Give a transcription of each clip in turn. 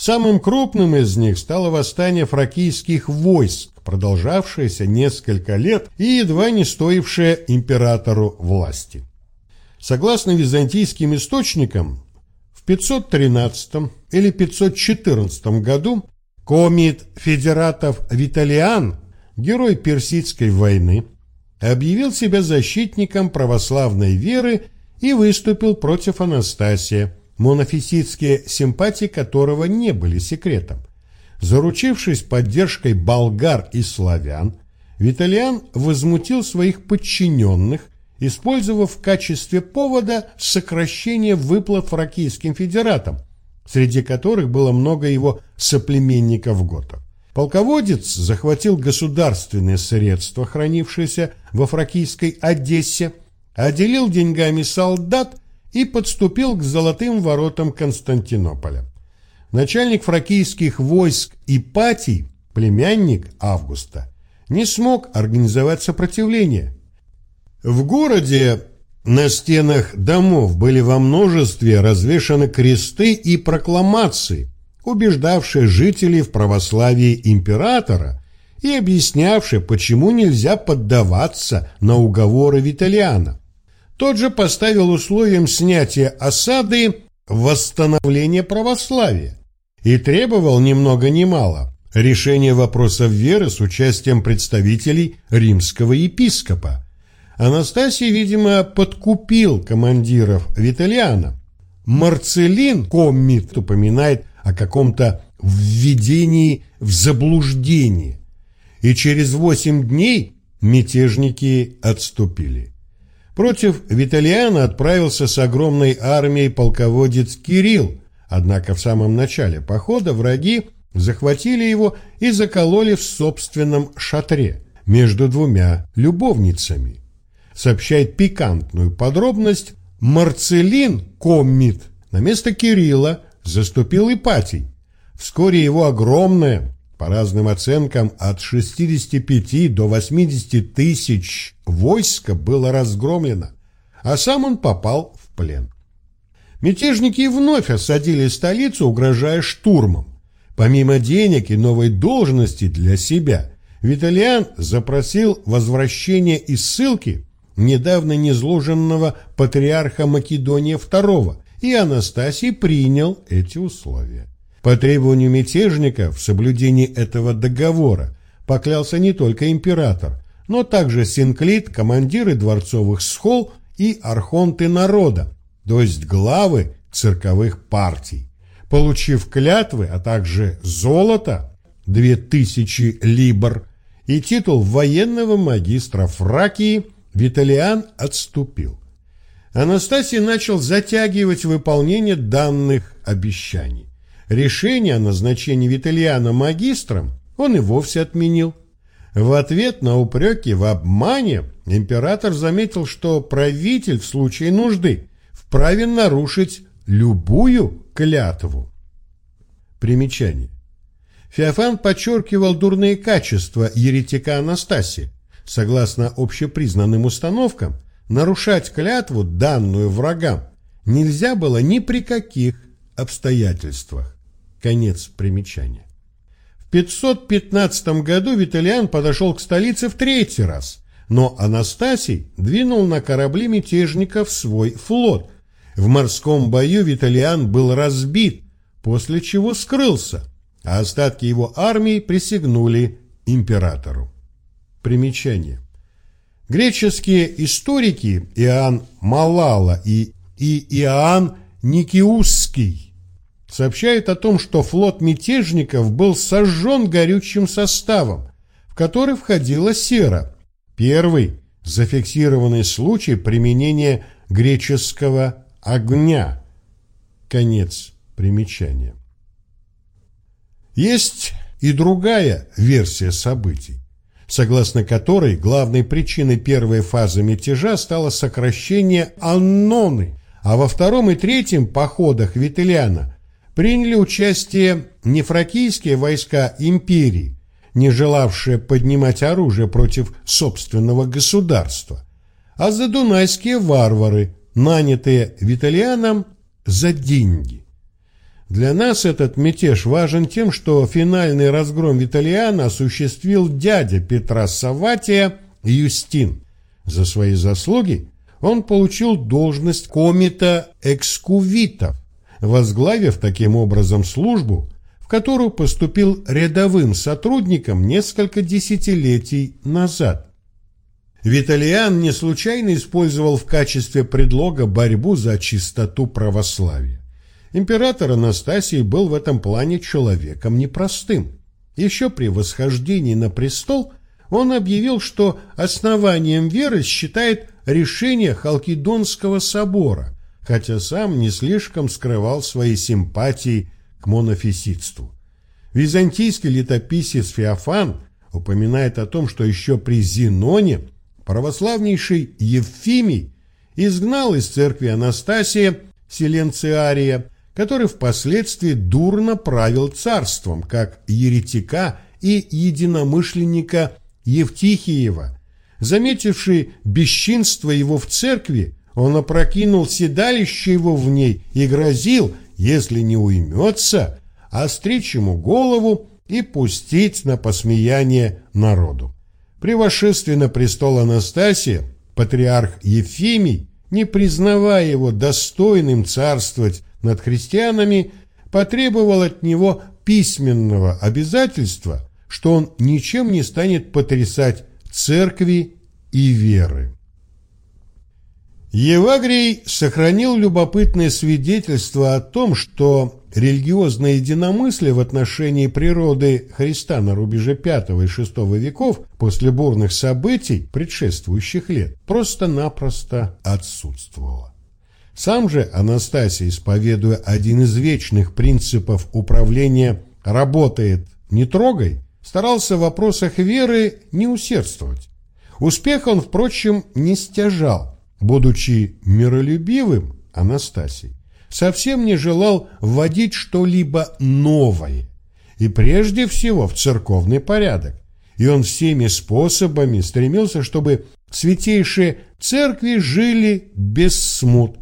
Самым крупным из них стало восстание фракийских войск, продолжавшееся несколько лет и едва не стоившее императору власти. Согласно византийским источникам, в 513 или 514 году комит федератов Виталиан, герой Персидской войны, объявил себя защитником православной веры и выступил против Анастасия, монофиситские симпатии которого не были секретом. Заручившись поддержкой болгар и славян, Виталиан возмутил своих подчиненных, использовав в качестве повода сокращение выплат фракийским федератам, среди которых было много его соплеменников-готов. Полководец захватил государственные средства, хранившиеся во фракийской Одессе, отделил деньгами солдат и подступил к золотым воротам Константинополя. Начальник фракийских войск Ипатий, племянник Августа, не смог организовать сопротивление. В городе на стенах домов были во множестве развешаны кресты и прокламации, убеждавшие жителей в православии императора и объяснявшие, почему нельзя поддаваться на уговоры Виталиана. Тот же поставил условием снятия осады восстановление православия и требовал ни много ни мало решения вопросов веры с участием представителей римского епископа. Анастасий, видимо, подкупил командиров Виталиана. Марцелин Коммит упоминает о каком-то введении в заблуждение, и через восемь дней мятежники отступили. Против Виталиана отправился с огромной армией полководец Кирилл, однако в самом начале похода враги захватили его и закололи в собственном шатре между двумя любовницами. Сообщает пикантную подробность, Марцелин Коммит на место Кирилла заступил Ипатий. Вскоре его огромная, по разным оценкам, от 65 до 80 тысяч войска было разгромлено, а сам он попал в плен. Мятежники вновь осадили столицу, угрожая штурмом. Помимо денег и новой должности для себя, Виталиан запросил возвращение из ссылки недавно незложенного патриарха Македония II, и Анастасий принял эти условия. По требованию мятежников в соблюдении этого договора поклялся не только император, но также синклит, командиры дворцовых схол и архонты народа, то есть главы цирковых партий. Получив клятвы, а также золото, две тысячи либр, и титул военного магистра Фракии, Виталиан отступил. Анастасий начал затягивать выполнение данных обещаний. Решение о назначении Виталиана магистром он и вовсе отменил. В ответ на упреки в обмане император заметил, что правитель в случае нужды вправе нарушить любую клятву. Примечание. Феофан подчеркивал дурные качества еретика Анастасия. Согласно общепризнанным установкам, нарушать клятву, данную врагам, нельзя было ни при каких обстоятельствах. Конец примечания. В 515 году Виталиан подошел к столице в третий раз, но Анастасий двинул на корабли мятежников свой флот. В морском бою Виталиан был разбит, после чего скрылся, а остатки его армии присягнули императору. Примечание. Греческие историки Иоанн Малала и, и Иоанн Никиусский сообщает о том, что флот мятежников был сожжен горючим составом, в который входила сера, первый зафиксированный случай применения греческого огня. Конец примечания. Есть и другая версия событий, согласно которой главной причиной первой фазы мятежа стало сокращение Анноны, а во втором и третьем походах Виталиана приняли участие не фракийские войска империи, не желавшие поднимать оружие против собственного государства, а задунайские варвары, нанятые Виталианом за деньги. Для нас этот мятеж важен тем, что финальный разгром Виталиана осуществил дядя Петра Саватия Юстин. За свои заслуги он получил должность комита экскувитов, возглавив таким образом службу, в которую поступил рядовым сотрудником несколько десятилетий назад. Виталиан не случайно использовал в качестве предлога борьбу за чистоту православия. Император Анастасий был в этом плане человеком непростым. Еще при восхождении на престол он объявил, что основанием веры считает решение Халкидонского собора, хотя сам не слишком скрывал свои симпатии к монофиситству. Византийский летописец Феофан упоминает о том, что еще при Зеноне православнейший Евфимий изгнал из церкви Анастасия Селенциария, который впоследствии дурно правил царством, как еретика и единомышленника Евтихиева. Заметивший бесчинство его в церкви, он опрокинул седалище его в ней и грозил, если не уймется, остричь ему голову и пустить на посмеяние народу. При восшествии на престол Анастасия патриарх Ефимий, не признавая его достойным царствовать над христианами, потребовал от него письменного обязательства, что он ничем не станет потрясать церкви и веры. Евагрий сохранил любопытное свидетельство о том, что религиозное единомыслие в отношении природы Христа на рубеже V и VI веков после бурных событий предшествующих лет просто-напросто отсутствовало. Сам же Анастасий, исповедуя один из вечных принципов управления «работает, не трогай», старался в вопросах веры не усердствовать. Успех он, впрочем, не стяжал, будучи миролюбивым Анастасий, совсем не желал вводить что-либо новое, и прежде всего в церковный порядок, и он всеми способами стремился, чтобы святейшие церкви жили без смут.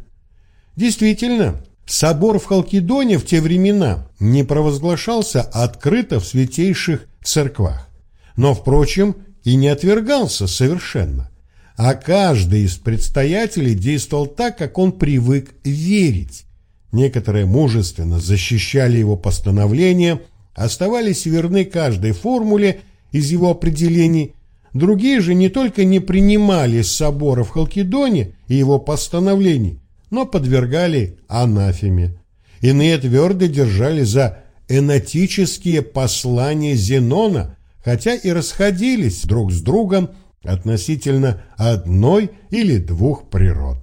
Действительно, собор в Халкидоне в те времена не провозглашался открыто в святейших церквах, но, впрочем, и не отвергался совершенно, а каждый из предстоятелей действовал так, как он привык верить. Некоторые мужественно защищали его постановления, оставались верны каждой формуле из его определений, другие же не только не принимали собора в Халкидоне и его постановлений, но подвергали анафеме. Иные твердо держали за энотические послания Зенона, хотя и расходились друг с другом относительно одной или двух природ.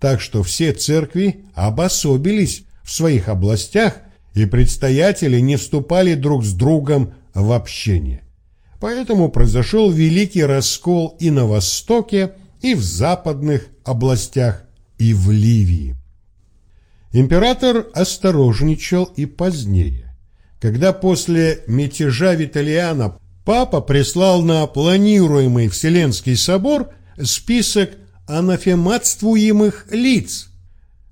Так что все церкви обособились в своих областях, и предстоятели не вступали друг с другом в общение. Поэтому произошел великий раскол и на Востоке, и в западных областях, и в Ливии. Император осторожничал и позднее когда после мятежа Виталиана папа прислал на планируемый Вселенский собор список анафематствуемых лиц.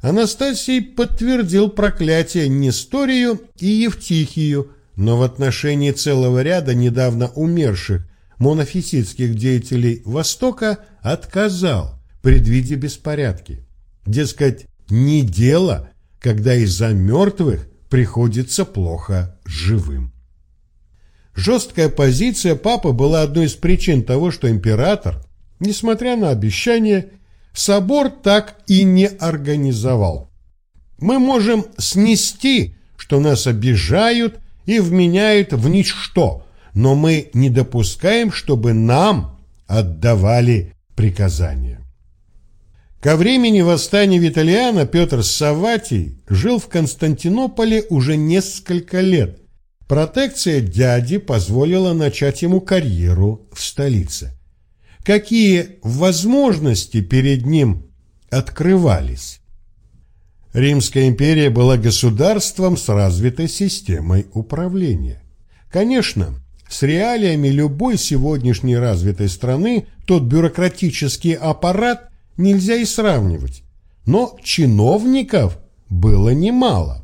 Анастасий подтвердил проклятие Несторию и Евтихию, но в отношении целого ряда недавно умерших монофиситских деятелей Востока отказал, предвидя беспорядки. Дескать, не дело, когда из-за мертвых приходится плохо живым. Жесткая позиция папы была одной из причин того, что император, несмотря на обещания, собор так и не организовал. Мы можем снести, что нас обижают и вменяют в ничто, но мы не допускаем, чтобы нам отдавали приказания. Ко времени восстания Виталиана Петр Саватий жил в Константинополе уже несколько лет. Протекция дяди позволила начать ему карьеру в столице. Какие возможности перед ним открывались? Римская империя была государством с развитой системой управления. Конечно, с реалиями любой сегодняшней развитой страны тот бюрократический аппарат – нельзя и сравнивать. Но чиновников было немало.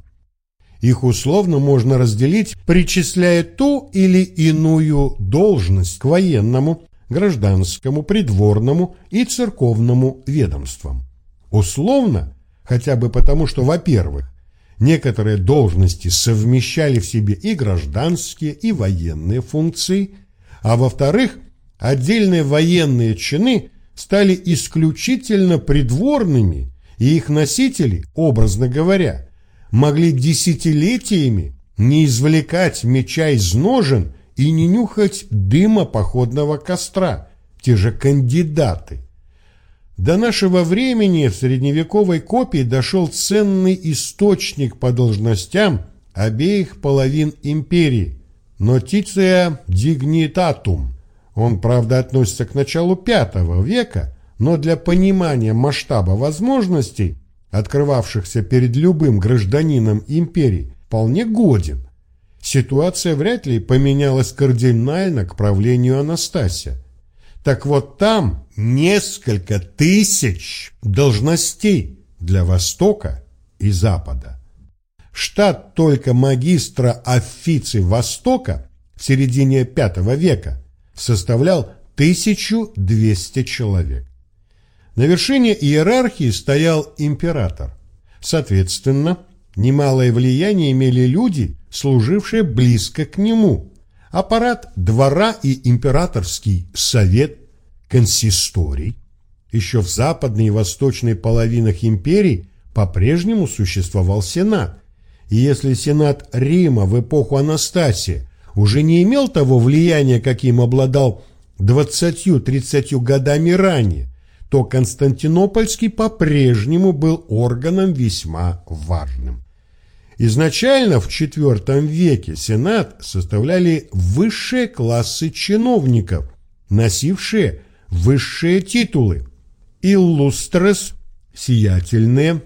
Их условно можно разделить, причисляя ту или иную должность к военному, гражданскому, придворному и церковному ведомствам. Условно, хотя бы потому, что, во-первых, некоторые должности совмещали в себе и гражданские, и военные функции, а во-вторых, отдельные военные чины стали исключительно придворными, и их носители, образно говоря, могли десятилетиями не извлекать меча из ножен и не нюхать дыма походного костра, те же кандидаты. До нашего времени в средневековой копии дошел ценный источник по должностям обеих половин империи – Нотиция Dignitatum. Он, правда, относится к началу V века, но для понимания масштаба возможностей открывавшихся перед любым гражданином империи, вполне годен. Ситуация вряд ли поменялась кардинально к правлению Анастасия. Так вот там несколько тысяч должностей для Востока и Запада. Штат только магистра офици Востока в середине V века составлял 1200 человек. На вершине иерархии стоял император. Соответственно, немалое влияние имели люди, служившие близко к нему. Аппарат двора и императорский совет, консисторий. Еще в западной и восточной половинах империи по-прежнему существовал Сенат. И если Сенат Рима в эпоху Анастасия уже не имел того влияния, каким обладал 20-30 годами ранее, то Константинопольский по-прежнему был органом весьма важным. Изначально в IV веке Сенат составляли высшие классы чиновников, носившие высшие титулы «Иллустрес» – сиятельные,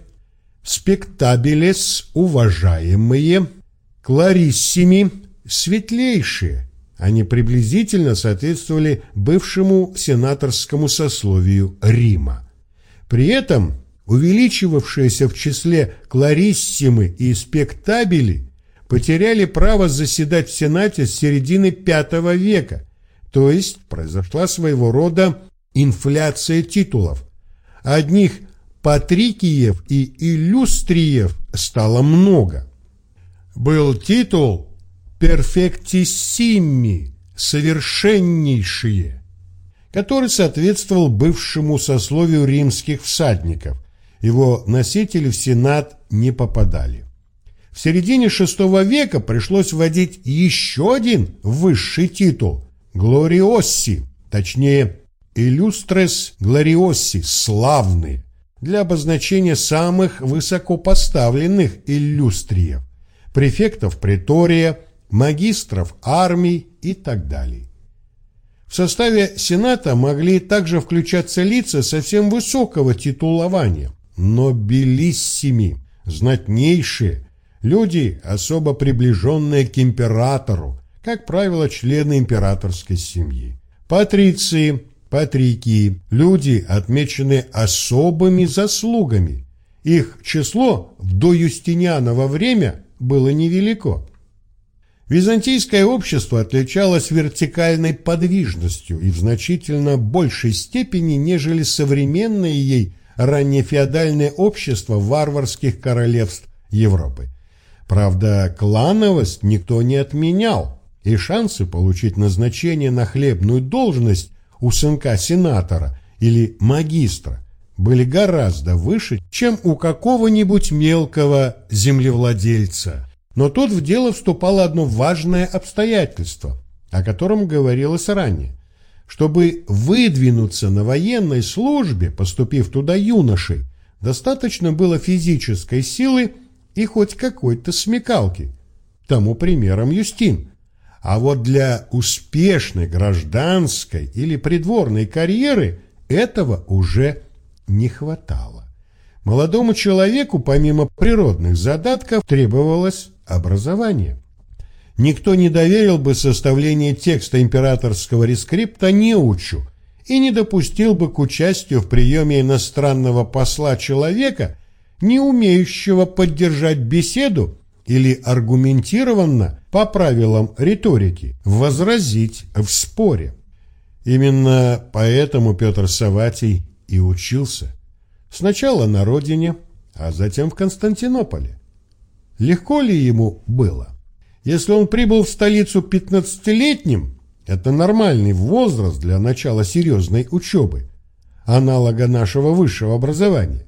«Спектабилес» – уважаемые, «Клариссими» – светлейшие – они приблизительно соответствовали бывшему сенаторскому сословию Рима. При этом увеличивавшиеся в числе клариссимы и спектабели потеряли право заседать в Сенате с середины V века, то есть произошла своего рода инфляция титулов. Одних патрикиев и иллюстриев стало много. Был титул перфектиссими, совершеннейшие, который соответствовал бывшему сословию римских всадников. Его носители в Сенат не попадали. В середине VI века пришлось вводить еще один высший титул – «Глориосси», точнее «Иллюстрес Глориосси» – «славные», для обозначения самых высокопоставленных иллюстриев – префектов притория – магистров армий и так далее. В составе Сената могли также включаться лица совсем высокого титулования, но белиссими, знатнейшие, люди, особо приближенные к императору, как правило, члены императорской семьи. Патриции, патрикии, люди, отмеченные особыми заслугами. Их число в доюстинианово время было невелико. Византийское общество отличалось вертикальной подвижностью и в значительно большей степени, нежели современное ей раннефеодальное общество варварских королевств Европы. Правда, клановость никто не отменял, и шансы получить назначение на хлебную должность у сынка сенатора или магистра были гораздо выше, чем у какого-нибудь мелкого землевладельца – но тут в дело вступало одно важное обстоятельство, о котором говорилось ранее. Чтобы выдвинуться на военной службе, поступив туда юношей, достаточно было физической силы и хоть какой-то смекалки. Тому примером Юстин. А вот для успешной гражданской или придворной карьеры этого уже не хватало. Молодому человеку, помимо природных задатков, требовалось образование. Никто не доверил бы составление текста императорского рескрипта неучу и не допустил бы к участию в приеме иностранного посла человека, не умеющего поддержать беседу или аргументированно по правилам риторики возразить в споре. Именно поэтому Петр Саватий и учился. Сначала на родине, а затем в Константинополе. Легко ли ему было? Если он прибыл в столицу пятнадцатилетним, это нормальный возраст для начала серьезной учебы, аналога нашего высшего образования.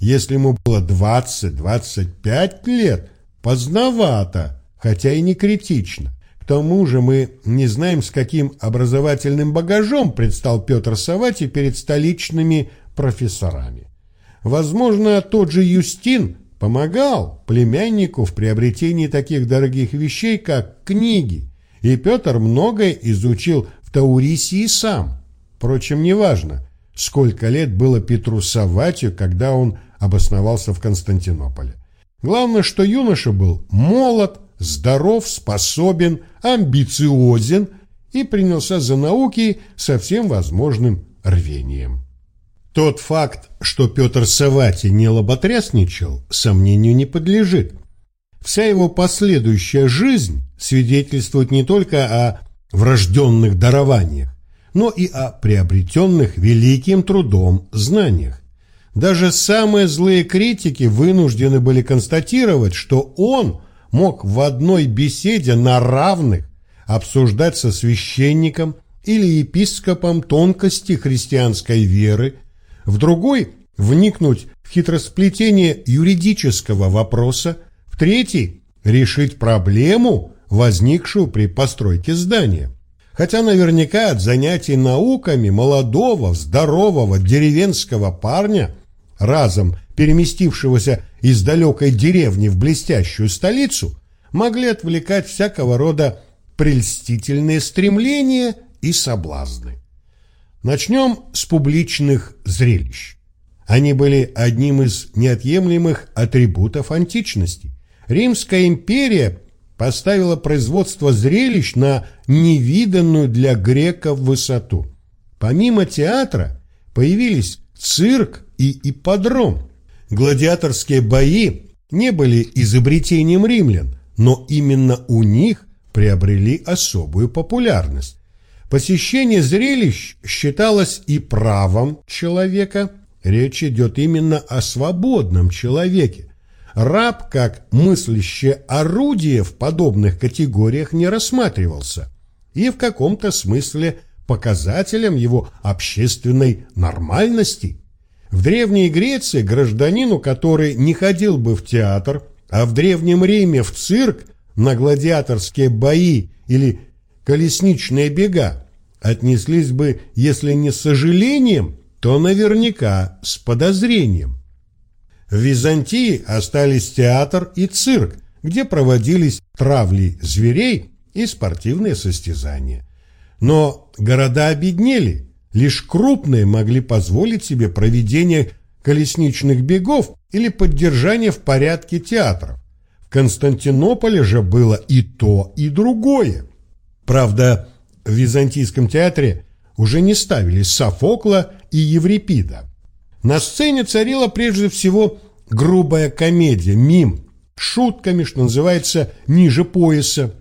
Если ему было 20-25 лет, поздновато, хотя и не критично. К тому же мы не знаем, с каким образовательным багажом предстал Петр Савати перед столичными профессорами. Возможно, тот же Юстин помогал племяннику в приобретении таких дорогих вещей, как книги, и Петр многое изучил в Таурисии сам. Впрочем, неважно, сколько лет было Петру Саватию, когда он обосновался в Константинополе. Главное, что юноша был молод, здоров, способен, амбициозен и принялся за науки со всем возможным рвением. Тот факт, что Петр Савати не лоботрясничал, сомнению не подлежит. Вся его последующая жизнь свидетельствует не только о врожденных дарованиях, но и о приобретенных великим трудом знаниях. Даже самые злые критики вынуждены были констатировать, что он мог в одной беседе на равных обсуждать со священником или епископом тонкости христианской веры, в другой – вникнуть в хитросплетение юридического вопроса, в третий – решить проблему, возникшую при постройке здания. Хотя наверняка от занятий науками молодого, здорового деревенского парня, разом переместившегося из далекой деревни в блестящую столицу, могли отвлекать всякого рода прельстительные стремления и соблазны. Начнем с публичных зрелищ. Они были одним из неотъемлемых атрибутов античности. Римская империя поставила производство зрелищ на невиданную для греков высоту. Помимо театра появились цирк и ипподром. Гладиаторские бои не были изобретением римлян, но именно у них приобрели особую популярность. Посещение зрелищ считалось и правом человека. Речь идет именно о свободном человеке. Раб как мыслящее орудие в подобных категориях не рассматривался и в каком-то смысле показателем его общественной нормальности. В Древней Греции гражданину, который не ходил бы в театр, а в Древнем Риме в цирк, на гладиаторские бои или колесничные бега отнеслись бы, если не с сожалением, то наверняка с подозрением. В Византии остались театр и цирк, где проводились травли зверей и спортивные состязания. Но города обеднели, лишь крупные могли позволить себе проведение колесничных бегов или поддержание в порядке театров. В Константинополе же было и то, и другое. Правда, в Византийском театре уже не ставили Софокла и Еврипида. На сцене царила прежде всего грубая комедия, мим, шутками, что называется, ниже пояса,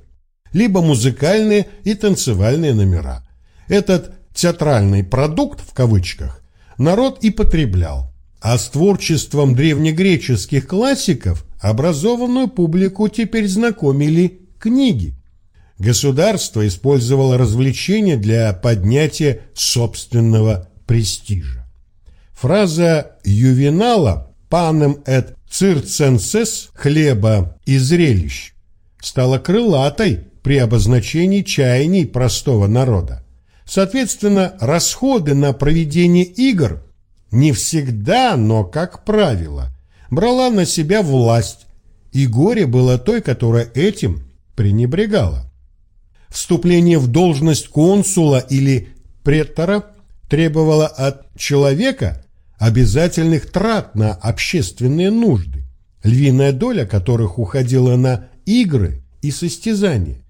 либо музыкальные и танцевальные номера. Этот «театральный продукт» в кавычках народ и потреблял, а с творчеством древнегреческих классиков образованную публику теперь знакомили книги. Государство использовало развлечения для поднятия собственного престижа. Фраза Ювенала «панем et цирценсес» хлеба и зрелищ стала крылатой при обозначении чаяний простого народа. Соответственно, расходы на проведение игр не всегда, но, как правило, брала на себя власть, и горе было той, которая этим пренебрегала. Вступление в должность консула или претора требовало от человека обязательных трат на общественные нужды, львиная доля которых уходила на игры и состязания.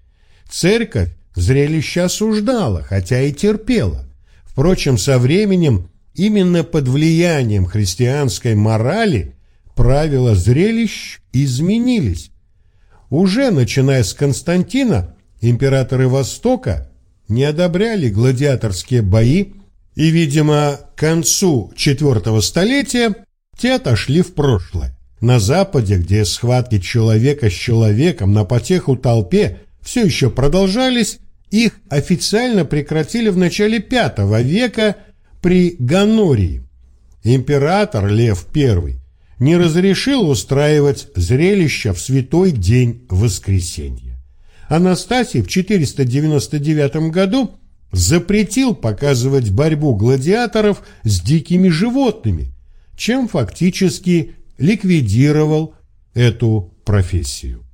Церковь зрелище осуждала, хотя и терпела. Впрочем, со временем именно под влиянием христианской морали правила зрелищ изменились. уже начиная с Константина, императоры Востока не одобряли гладиаторские бои, и, видимо, к концу IV столетия те отошли в прошлое. На Западе, где схватки человека с человеком на потеху толпе все еще продолжались, их официально прекратили в начале V века при Ганории. Император Лев I не разрешил устраивать зрелища в святой день воскресенья. Анастасий в 499 году запретил показывать борьбу гладиаторов с дикими животными, чем фактически ликвидировал эту профессию.